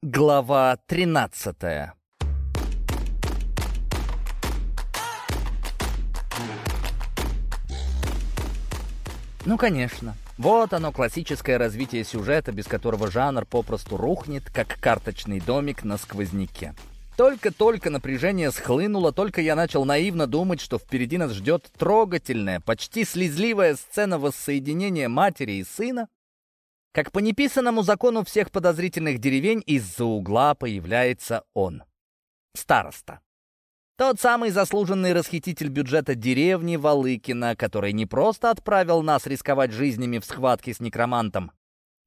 Глава 13 Ну, конечно. Вот оно, классическое развитие сюжета, без которого жанр попросту рухнет, как карточный домик на сквозняке. Только-только напряжение схлынуло, только я начал наивно думать, что впереди нас ждет трогательная, почти слезливая сцена воссоединения матери и сына, как по неписанному закону всех подозрительных деревень из-за угла появляется он. Староста. Тот самый заслуженный расхититель бюджета деревни Валыкина, который не просто отправил нас рисковать жизнями в схватке с некромантом,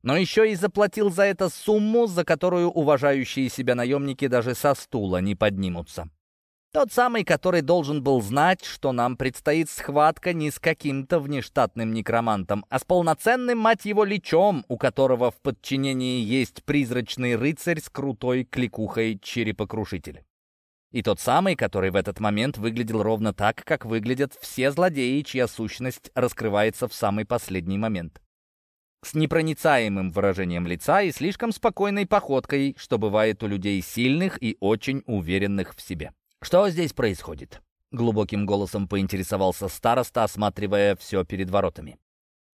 но еще и заплатил за это сумму, за которую уважающие себя наемники даже со стула не поднимутся. Тот самый, который должен был знать, что нам предстоит схватка не с каким-то внештатным некромантом, а с полноценным, мать его, лечом, у которого в подчинении есть призрачный рыцарь с крутой кликухой черепокрушитель. И тот самый, который в этот момент выглядел ровно так, как выглядят все злодеи, чья сущность раскрывается в самый последний момент. С непроницаемым выражением лица и слишком спокойной походкой, что бывает у людей сильных и очень уверенных в себе. «Что здесь происходит?» — глубоким голосом поинтересовался староста, осматривая все перед воротами.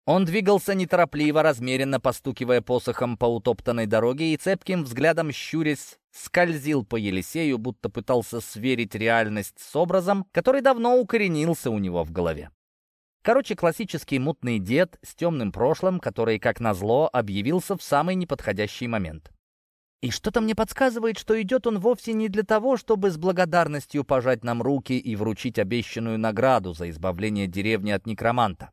Он двигался неторопливо, размеренно постукивая посохом по утоптанной дороге и цепким взглядом щурясь скользил по Елисею, будто пытался сверить реальность с образом, который давно укоренился у него в голове. Короче, классический мутный дед с темным прошлым, который, как назло, объявился в самый неподходящий момент. И что-то мне подсказывает, что идет он вовсе не для того, чтобы с благодарностью пожать нам руки и вручить обещанную награду за избавление деревни от некроманта.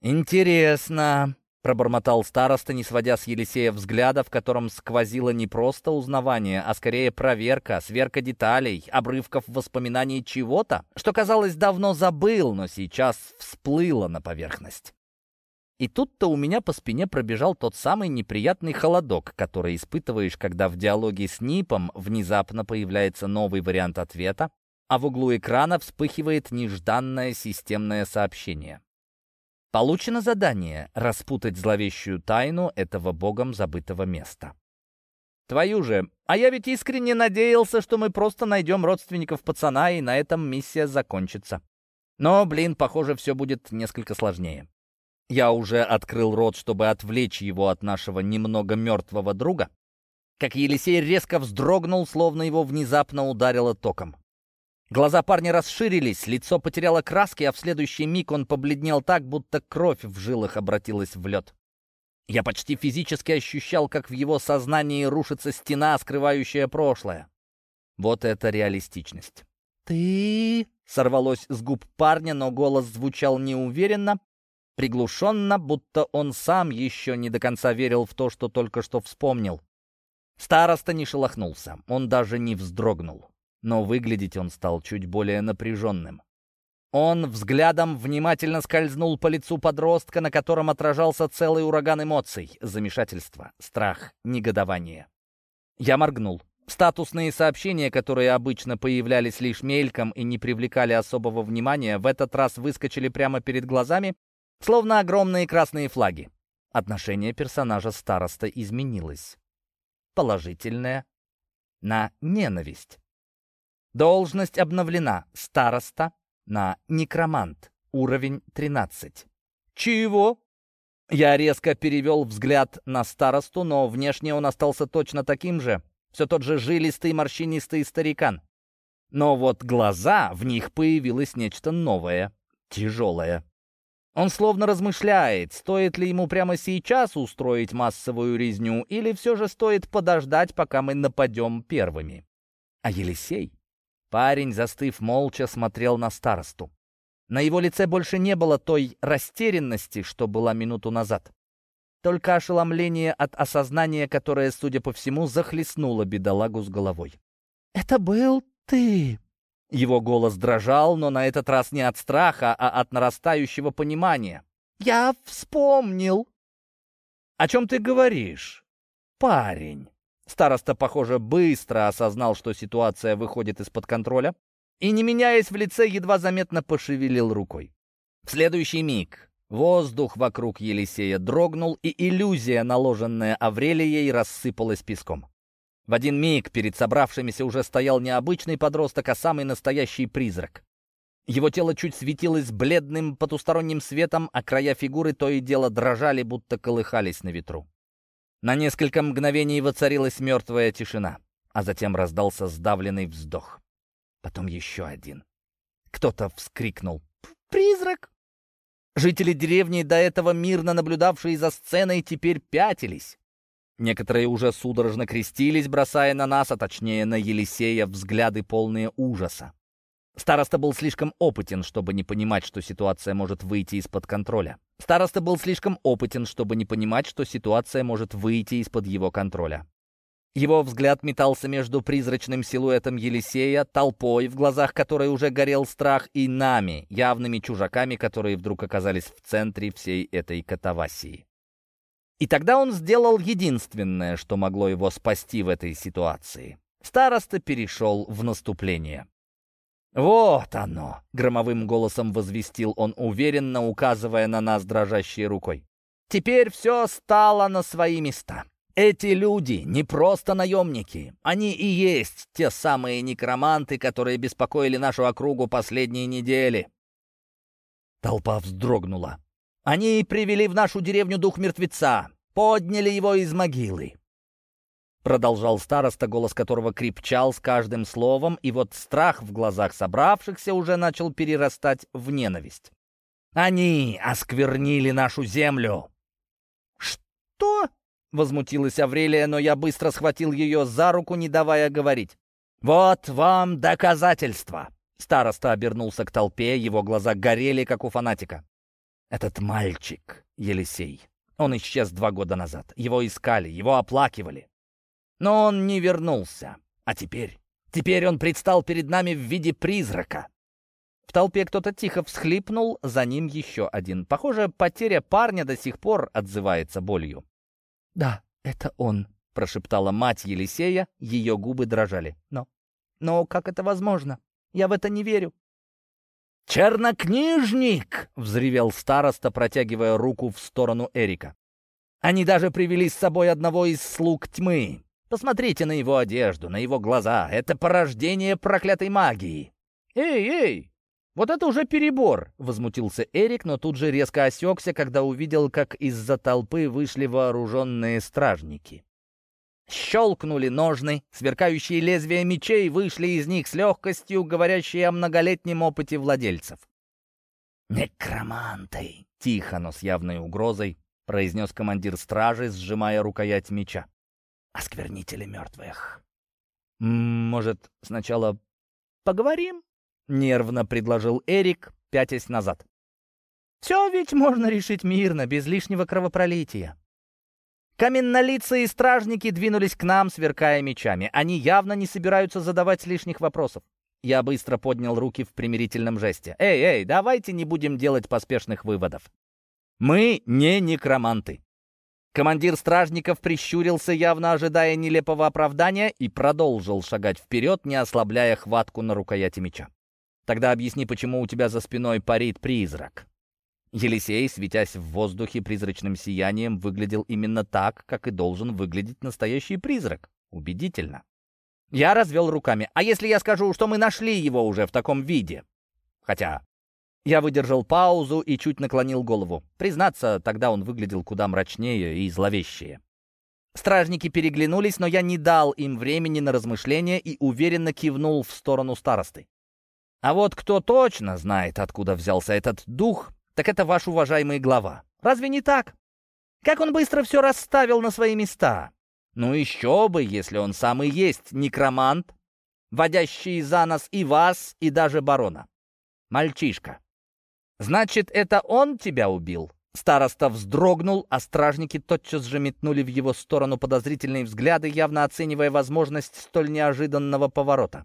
«Интересно», — пробормотал староста, не сводя с Елисея взгляда, в котором сквозило не просто узнавание, а скорее проверка, сверка деталей, обрывков воспоминаний чего-то, что, казалось, давно забыл, но сейчас всплыло на поверхность. И тут-то у меня по спине пробежал тот самый неприятный холодок, который испытываешь, когда в диалоге с Нипом внезапно появляется новый вариант ответа, а в углу экрана вспыхивает нежданное системное сообщение. Получено задание распутать зловещую тайну этого богом забытого места. Твою же, а я ведь искренне надеялся, что мы просто найдем родственников пацана, и на этом миссия закончится. Но, блин, похоже, все будет несколько сложнее. Я уже открыл рот, чтобы отвлечь его от нашего немного мертвого друга, как Елисей резко вздрогнул, словно его внезапно ударило током. Глаза парня расширились, лицо потеряло краски, а в следующий миг он побледнел так, будто кровь в жилах обратилась в лед. Я почти физически ощущал, как в его сознании рушится стена, скрывающая прошлое. Вот это реалистичность. «Ты...» — сорвалось с губ парня, но голос звучал неуверенно, приглушенно, будто он сам еще не до конца верил в то, что только что вспомнил. Староста не шелохнулся, он даже не вздрогнул, но выглядеть он стал чуть более напряженным. Он взглядом внимательно скользнул по лицу подростка, на котором отражался целый ураган эмоций, замешательство, страх, негодование. Я моргнул. Статусные сообщения, которые обычно появлялись лишь мельком и не привлекали особого внимания, в этот раз выскочили прямо перед глазами Словно огромные красные флаги. Отношение персонажа староста изменилось. Положительное на ненависть. Должность обновлена. Староста на некромант. Уровень 13. Чего? Я резко перевел взгляд на старосту, но внешне он остался точно таким же. Все тот же жилистый, морщинистый старикан. Но вот глаза, в них появилось нечто новое, тяжелое. Он словно размышляет, стоит ли ему прямо сейчас устроить массовую резню, или все же стоит подождать, пока мы нападем первыми. А Елисей? Парень, застыв молча, смотрел на старосту. На его лице больше не было той растерянности, что была минуту назад. Только ошеломление от осознания, которое, судя по всему, захлестнуло бедолагу с головой. «Это был ты!» Его голос дрожал, но на этот раз не от страха, а от нарастающего понимания. «Я вспомнил!» «О чем ты говоришь?» «Парень!» Староста, похоже, быстро осознал, что ситуация выходит из-под контроля, и, не меняясь в лице, едва заметно пошевелил рукой. В следующий миг воздух вокруг Елисея дрогнул, и иллюзия, наложенная Аврелией, рассыпалась песком. В один миг перед собравшимися уже стоял не обычный подросток, а самый настоящий призрак. Его тело чуть светилось бледным потусторонним светом, а края фигуры то и дело дрожали, будто колыхались на ветру. На несколько мгновений воцарилась мертвая тишина, а затем раздался сдавленный вздох. Потом еще один. Кто-то вскрикнул «Призрак!». Жители деревни, до этого мирно наблюдавшие за сценой, теперь пятились. Некоторые уже судорожно крестились, бросая на нас, а точнее на Елисея, взгляды полные ужаса. Староста был слишком опытен, чтобы не понимать, что ситуация может выйти из-под контроля. Староста был слишком опытен, чтобы не понимать, что ситуация может выйти из-под его контроля. Его взгляд метался между призрачным силуэтом Елисея, толпой, в глазах которой уже горел страх, и нами, явными чужаками, которые вдруг оказались в центре всей этой катавасии. И тогда он сделал единственное, что могло его спасти в этой ситуации. Староста перешел в наступление. «Вот оно!» — громовым голосом возвестил он, уверенно указывая на нас дрожащей рукой. «Теперь все стало на свои места. Эти люди не просто наемники. Они и есть те самые некроманты, которые беспокоили нашу округу последние недели». Толпа вздрогнула. «Они привели в нашу деревню дух мертвеца, подняли его из могилы. Продолжал староста, голос которого крепчал с каждым словом, и вот страх в глазах собравшихся уже начал перерастать в ненависть. «Они осквернили нашу землю!» «Что?» — возмутилась Аврелия, но я быстро схватил ее за руку, не давая говорить. «Вот вам доказательства!» Староста обернулся к толпе, его глаза горели, как у фанатика. «Этот мальчик, Елисей, он исчез два года назад. Его искали, его оплакивали. Но он не вернулся. А теперь? Теперь он предстал перед нами в виде призрака. В толпе кто-то тихо всхлипнул, за ним еще один. Похоже, потеря парня до сих пор отзывается болью. «Да, это он», — прошептала мать Елисея, ее губы дрожали. «Но... но как это возможно? Я в это не верю». «Чернокнижник!» — взревел староста, протягивая руку в сторону Эрика. «Они даже привели с собой одного из слуг тьмы. Посмотрите на его одежду, на его глаза. Это порождение проклятой магии. «Эй, эй! Вот это уже перебор!» — возмутился Эрик, но тут же резко осекся, когда увидел, как из-за толпы вышли вооруженные стражники. Щелкнули ножны, сверкающие лезвия мечей вышли из них с легкостью, говорящие о многолетнем опыте владельцев. «Некроманты!» — тихо, но с явной угрозой произнес командир стражи, сжимая рукоять меча осквернители мертвых. «Может, сначала поговорим?» — нервно предложил Эрик, пятясь назад. «Все ведь можно решить мирно, без лишнего кровопролития». Каменнолицые стражники двинулись к нам, сверкая мечами. Они явно не собираются задавать лишних вопросов. Я быстро поднял руки в примирительном жесте. «Эй, эй, давайте не будем делать поспешных выводов. Мы не некроманты. Командир стражников прищурился, явно ожидая нелепого оправдания, и продолжил шагать вперед, не ослабляя хватку на рукояти меча. «Тогда объясни, почему у тебя за спиной парит призрак?» Елисей, светясь в воздухе призрачным сиянием, выглядел именно так, как и должен выглядеть настоящий призрак. Убедительно. Я развел руками. «А если я скажу, что мы нашли его уже в таком виде?» Хотя я выдержал паузу и чуть наклонил голову. Признаться, тогда он выглядел куда мрачнее и зловещее. Стражники переглянулись, но я не дал им времени на размышления и уверенно кивнул в сторону старосты. А вот кто точно знает, откуда взялся этот дух, так это ваш уважаемый глава. Разве не так? Как он быстро все расставил на свои места. Ну еще бы, если он сам и есть некромант, водящий за нас и вас, и даже барона. Мальчишка. «Значит, это он тебя убил?» Староста вздрогнул, а стражники тотчас же метнули в его сторону подозрительные взгляды, явно оценивая возможность столь неожиданного поворота.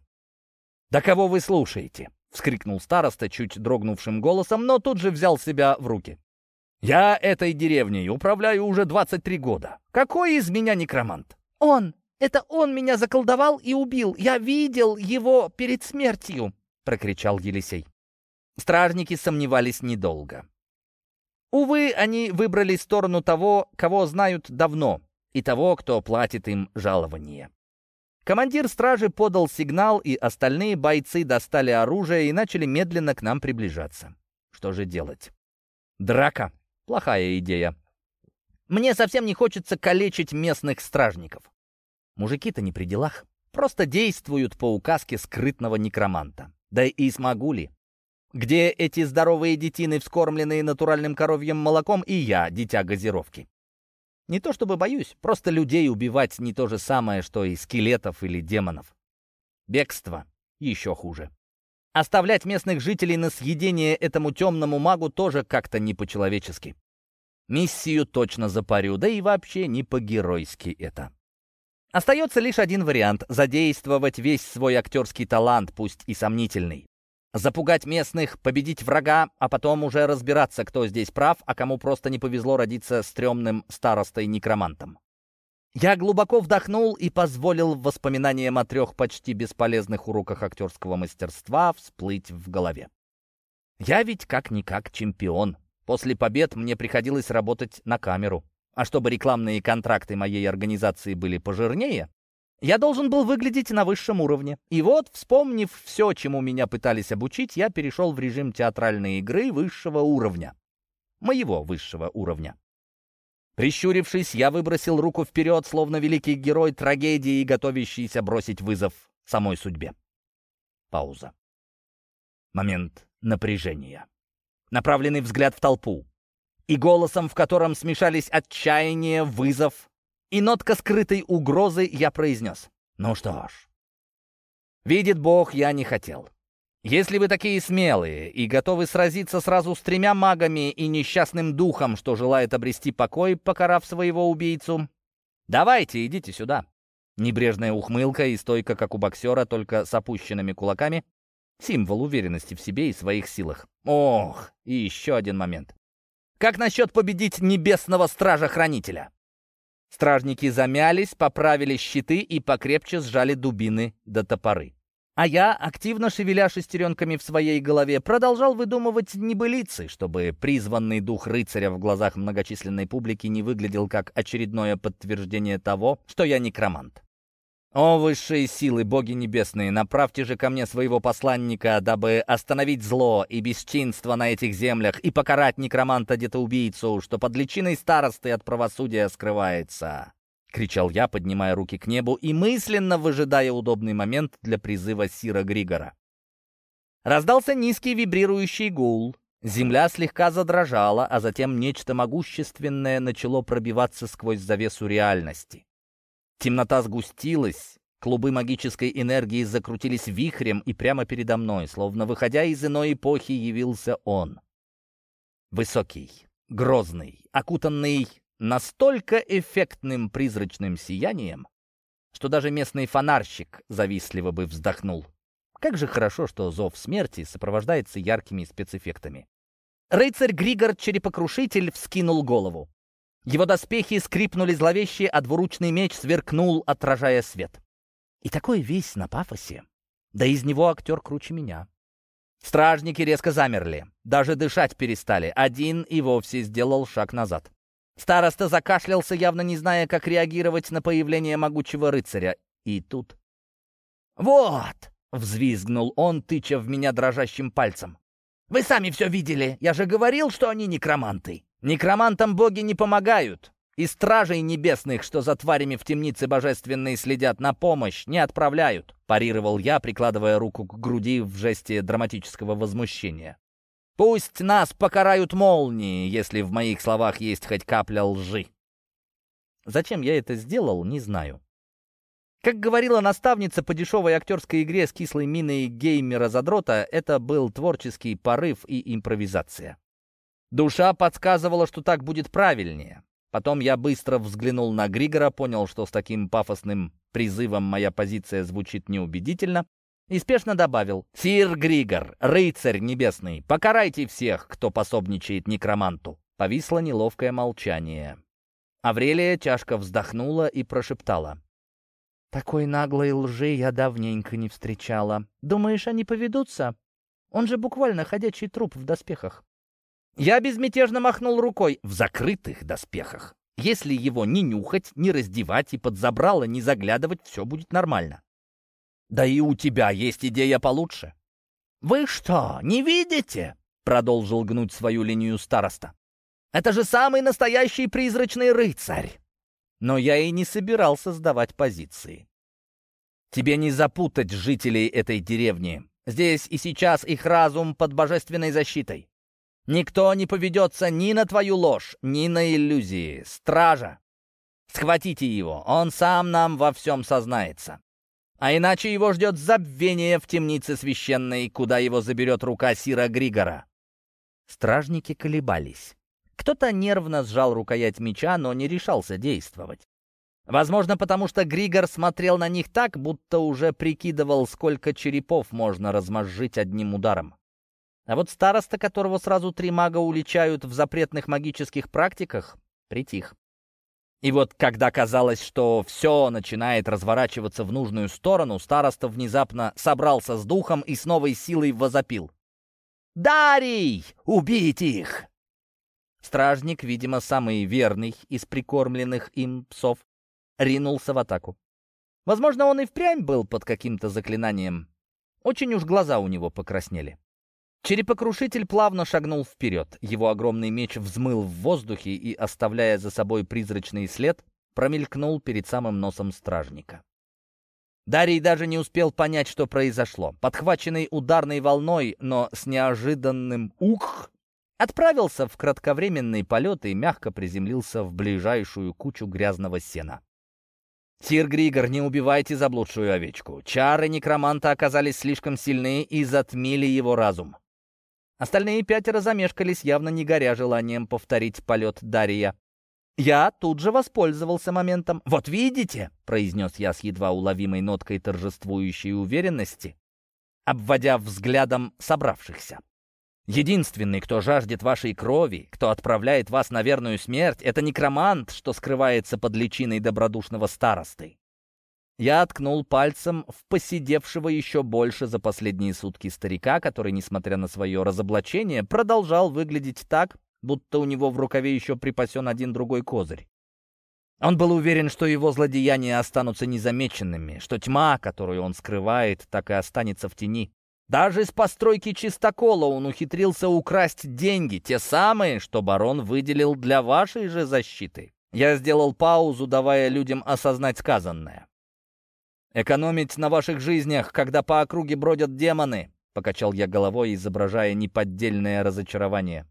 «Да кого вы слушаете?» — вскрикнул староста чуть дрогнувшим голосом, но тут же взял себя в руки. «Я этой деревней управляю уже 23 года. Какой из меня некромант?» «Он! Это он меня заколдовал и убил! Я видел его перед смертью!» — прокричал Елисей. Стражники сомневались недолго. Увы, они выбрали сторону того, кого знают давно, и того, кто платит им жалование. Командир стражи подал сигнал, и остальные бойцы достали оружие и начали медленно к нам приближаться. Что же делать? Драка. Плохая идея. Мне совсем не хочется калечить местных стражников. Мужики-то не при делах. Просто действуют по указке скрытного некроманта. Да и смогу ли? Где эти здоровые детины, вскормленные натуральным коровьим молоком, и я, дитя газировки? Не то чтобы боюсь, просто людей убивать не то же самое, что и скелетов или демонов. Бегство еще хуже. Оставлять местных жителей на съедение этому темному магу тоже как-то не по-человечески. Миссию точно запарю, да и вообще не по-геройски это. Остается лишь один вариант — задействовать весь свой актерский талант, пусть и сомнительный. Запугать местных, победить врага, а потом уже разбираться, кто здесь прав, а кому просто не повезло родиться стрёмным старостой-некромантом. Я глубоко вдохнул и позволил воспоминаниям о трех почти бесполезных уроках актерского мастерства всплыть в голове. Я ведь как-никак чемпион. После побед мне приходилось работать на камеру. А чтобы рекламные контракты моей организации были пожирнее, я должен был выглядеть на высшем уровне. И вот, вспомнив все, чему меня пытались обучить, я перешел в режим театральной игры высшего уровня. Моего высшего уровня. Прищурившись, я выбросил руку вперед, словно великий герой трагедии, готовящийся бросить вызов самой судьбе. Пауза. Момент напряжения. Направленный взгляд в толпу и голосом, в котором смешались отчаяние, вызов и нотка скрытой угрозы, я произнес. «Ну что ж, видит Бог, я не хотел. Если вы такие смелые и готовы сразиться сразу с тремя магами и несчастным духом, что желает обрести покой, покарав своего убийцу, давайте, идите сюда». Небрежная ухмылка и стойка, как у боксера, только с опущенными кулаками, символ уверенности в себе и своих силах. Ох, и еще один момент. Как насчет победить небесного стража-хранителя? Стражники замялись, поправили щиты и покрепче сжали дубины до топоры. А я, активно шевеля шестеренками в своей голове, продолжал выдумывать небылицы, чтобы призванный дух рыцаря в глазах многочисленной публики не выглядел как очередное подтверждение того, что я некромант. «О, высшие силы, боги небесные, направьте же ко мне своего посланника, дабы остановить зло и бесчинство на этих землях и покарать некроманта-детоубийцу, что под личиной старосты от правосудия скрывается!» — кричал я, поднимая руки к небу и мысленно выжидая удобный момент для призыва Сира Григора. Раздался низкий вибрирующий гул. Земля слегка задрожала, а затем нечто могущественное начало пробиваться сквозь завесу реальности. Темнота сгустилась, клубы магической энергии закрутились вихрем, и прямо передо мной, словно выходя из иной эпохи, явился он. Высокий, грозный, окутанный настолько эффектным призрачным сиянием, что даже местный фонарщик завистливо бы вздохнул. Как же хорошо, что зов смерти сопровождается яркими спецэффектами. Рыцарь Григор Черепокрушитель вскинул голову. Его доспехи скрипнули зловеще, а двуручный меч сверкнул, отражая свет. И такой весь на пафосе. Да из него актер круче меня. Стражники резко замерли. Даже дышать перестали. Один и вовсе сделал шаг назад. Староста закашлялся, явно не зная, как реагировать на появление могучего рыцаря. И тут... «Вот!» — взвизгнул он, тыча в меня дрожащим пальцем. «Вы сами все видели! Я же говорил, что они некроманты!» Некромантам боги не помогают, и стражей небесных, что за тварями в темнице божественной следят на помощь, не отправляют», парировал я, прикладывая руку к груди в жесте драматического возмущения. «Пусть нас покарают молнии, если в моих словах есть хоть капля лжи». Зачем я это сделал, не знаю. Как говорила наставница по дешевой актерской игре с кислой миной геймера-задрота, это был творческий порыв и импровизация. Душа подсказывала, что так будет правильнее. Потом я быстро взглянул на Григора, понял, что с таким пафосным призывом моя позиция звучит неубедительно, и спешно добавил «Сир Григор, рыцарь небесный, покарайте всех, кто пособничает некроманту». Повисло неловкое молчание. Аврелия тяжко вздохнула и прошептала. «Такой наглой лжи я давненько не встречала. Думаешь, они поведутся? Он же буквально ходячий труп в доспехах». Я безмятежно махнул рукой в закрытых доспехах. Если его не нюхать, не раздевать и под забрало не заглядывать, все будет нормально. Да и у тебя есть идея получше. «Вы что, не видите?» — продолжил гнуть свою линию староста. «Это же самый настоящий призрачный рыцарь!» Но я и не собирался сдавать позиции. Тебе не запутать жителей этой деревни. Здесь и сейчас их разум под божественной защитой. Никто не поведется ни на твою ложь, ни на иллюзии. Стража! Схватите его, он сам нам во всем сознается. А иначе его ждет забвение в темнице священной, куда его заберет рука Сира Григора. Стражники колебались. Кто-то нервно сжал рукоять меча, но не решался действовать. Возможно, потому что Григор смотрел на них так, будто уже прикидывал, сколько черепов можно размозжить одним ударом. А вот староста, которого сразу три мага уличают в запретных магических практиках, притих. И вот когда казалось, что все начинает разворачиваться в нужную сторону, староста внезапно собрался с духом и с новой силой возопил. «Дарий! Убить их!» Стражник, видимо, самый верный из прикормленных им псов, ринулся в атаку. Возможно, он и впрямь был под каким-то заклинанием. Очень уж глаза у него покраснели. Черепокрушитель плавно шагнул вперед. Его огромный меч взмыл в воздухе и, оставляя за собой призрачный след, промелькнул перед самым носом стражника. Дарий даже не успел понять, что произошло. Подхваченный ударной волной, но с неожиданным «ух!» отправился в кратковременный полет и мягко приземлился в ближайшую кучу грязного сена. «Сир Григор, не убивайте заблудшую овечку. Чары некроманта оказались слишком сильны и затмили его разум». Остальные пятеро замешкались, явно не горя желанием повторить полет Дария. Я тут же воспользовался моментом. «Вот видите», — произнес я с едва уловимой ноткой торжествующей уверенности, обводя взглядом собравшихся. Единственный, кто жаждет вашей крови, кто отправляет вас на верную смерть, это некромант, что скрывается под личиной добродушного старосты. Я ткнул пальцем в посидевшего еще больше за последние сутки старика, который, несмотря на свое разоблачение, продолжал выглядеть так, будто у него в рукаве еще припасен один другой козырь. Он был уверен, что его злодеяния останутся незамеченными, что тьма, которую он скрывает, так и останется в тени. Даже с постройки чистокола он ухитрился украсть деньги, те самые, что барон выделил для вашей же защиты. Я сделал паузу, давая людям осознать сказанное. «Экономить на ваших жизнях, когда по округе бродят демоны», — покачал я головой, изображая неподдельное разочарование.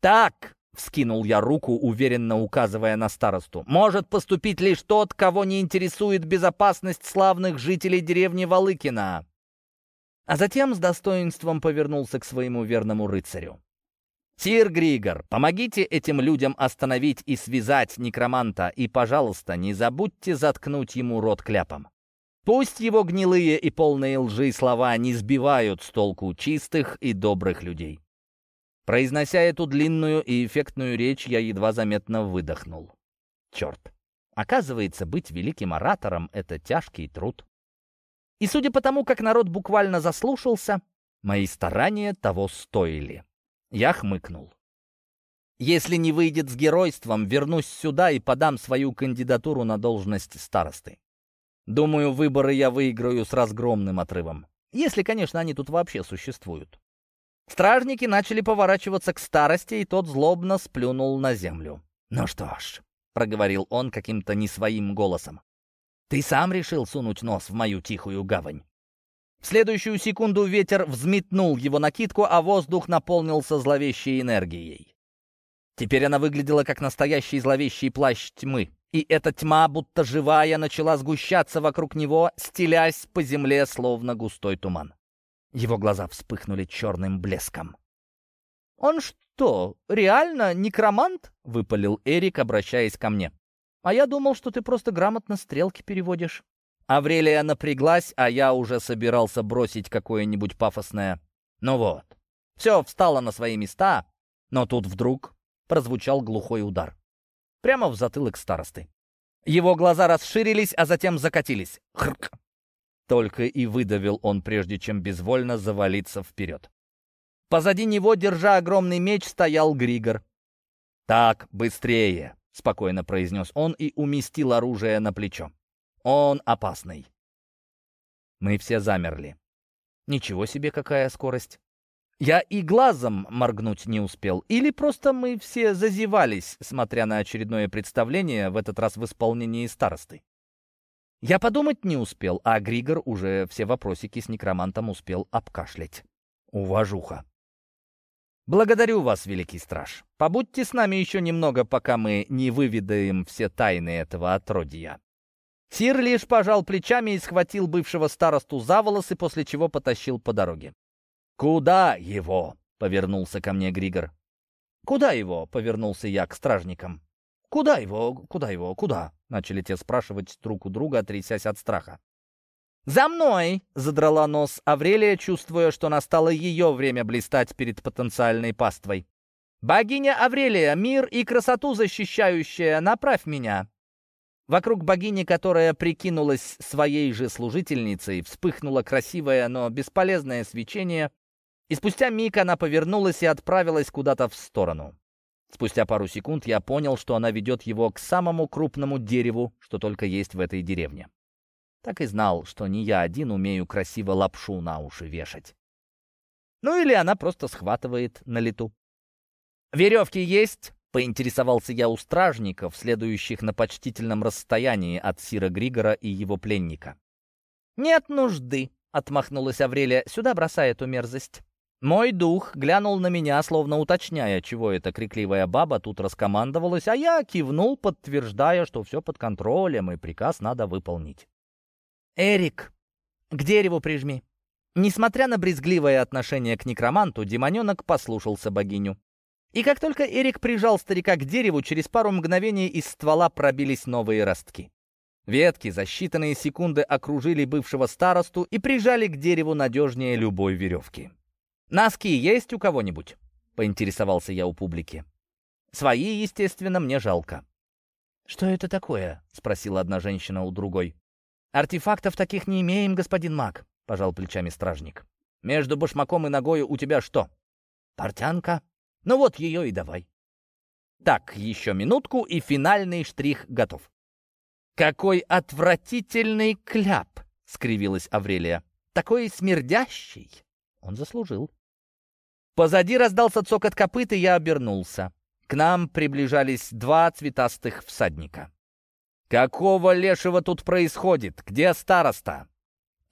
«Так!» — вскинул я руку, уверенно указывая на старосту. «Может поступить лишь тот, кого не интересует безопасность славных жителей деревни Валыкина. А затем с достоинством повернулся к своему верному рыцарю. «Сир Григор, помогите этим людям остановить и связать некроманта, и, пожалуйста, не забудьте заткнуть ему рот кляпом. Пусть его гнилые и полные лжи слова не сбивают с толку чистых и добрых людей». Произнося эту длинную и эффектную речь, я едва заметно выдохнул. Черт, оказывается, быть великим оратором — это тяжкий труд. И судя по тому, как народ буквально заслушался, мои старания того стоили. Я хмыкнул. Если не выйдет с геройством, вернусь сюда и подам свою кандидатуру на должность старосты. Думаю, выборы я выиграю с разгромным отрывом. Если, конечно, они тут вообще существуют. Стражники начали поворачиваться к старости, и тот злобно сплюнул на землю. «Ну что ж», — проговорил он каким-то не своим голосом, ты сам решил сунуть нос в мою тихую гавань. В следующую секунду ветер взметнул его накидку, а воздух наполнился зловещей энергией. Теперь она выглядела как настоящий зловещий плащ тьмы. И эта тьма, будто живая, начала сгущаться вокруг него, стелясь по земле, словно густой туман. Его глаза вспыхнули черным блеском. «Он что, реально некромант?» — выпалил Эрик, обращаясь ко мне. А я думал, что ты просто грамотно стрелки переводишь». Аврелия напряглась, а я уже собирался бросить какое-нибудь пафосное. Ну вот, все встало на свои места, но тут вдруг прозвучал глухой удар. Прямо в затылок старосты. Его глаза расширились, а затем закатились. Хрк! Только и выдавил он, прежде чем безвольно завалиться вперед. Позади него, держа огромный меч, стоял Григор. «Так, быстрее!» спокойно произнес он и уместил оружие на плечо. «Он опасный». Мы все замерли. Ничего себе, какая скорость. Я и глазом моргнуть не успел. Или просто мы все зазевались, смотря на очередное представление, в этот раз в исполнении старосты. Я подумать не успел, а Григор уже все вопросики с некромантом успел обкашлять. Уважуха. «Благодарю вас, великий страж. Побудьте с нами еще немного, пока мы не выведаем все тайны этого отродья». Сир лишь пожал плечами и схватил бывшего старосту за волосы, после чего потащил по дороге. «Куда его?» — повернулся ко мне Григор. «Куда его?» — повернулся я к стражникам. «Куда его? Куда его? Куда?» — начали те спрашивать друг у друга, трясясь от страха. «За мной!» — задрала нос Аврелия, чувствуя, что настало ее время блистать перед потенциальной паствой. «Богиня Аврелия, мир и красоту защищающая, направь меня!» Вокруг богини, которая прикинулась своей же служительницей, вспыхнуло красивое, но бесполезное свечение, и спустя миг она повернулась и отправилась куда-то в сторону. Спустя пару секунд я понял, что она ведет его к самому крупному дереву, что только есть в этой деревне. Так и знал, что не я один умею красиво лапшу на уши вешать. Ну или она просто схватывает на лету. «Веревки есть?» — поинтересовался я у стражников, следующих на почтительном расстоянии от Сира Григора и его пленника. «Нет нужды», — отмахнулась Аврелия, — «сюда бросай эту мерзость». Мой дух глянул на меня, словно уточняя, чего эта крикливая баба тут раскомандовалась, а я кивнул, подтверждая, что все под контролем и приказ надо выполнить. «Эрик, к дереву прижми». Несмотря на брезгливое отношение к некроманту, демоненок послушался богиню. И как только Эрик прижал старика к дереву, через пару мгновений из ствола пробились новые ростки. Ветки за считанные секунды окружили бывшего старосту и прижали к дереву надежнее любой веревки. «Носки есть у кого-нибудь?» — поинтересовался я у публики. «Свои, естественно, мне жалко». «Что это такое?» — спросила одна женщина у другой. «Артефактов таких не имеем, господин маг», — пожал плечами стражник. «Между башмаком и ногой у тебя что?» «Портянка. Ну вот ее и давай». Так, еще минутку, и финальный штрих готов. «Какой отвратительный кляп!» — скривилась Аврелия. «Такой смердящий!» Он заслужил. Позади раздался цокот копыт, и я обернулся. К нам приближались два цветастых всадника. «Какого лешего тут происходит? Где староста?»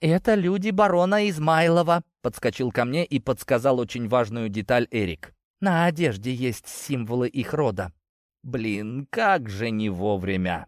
«Это люди барона Измайлова», — подскочил ко мне и подсказал очень важную деталь Эрик. «На одежде есть символы их рода». «Блин, как же не вовремя!»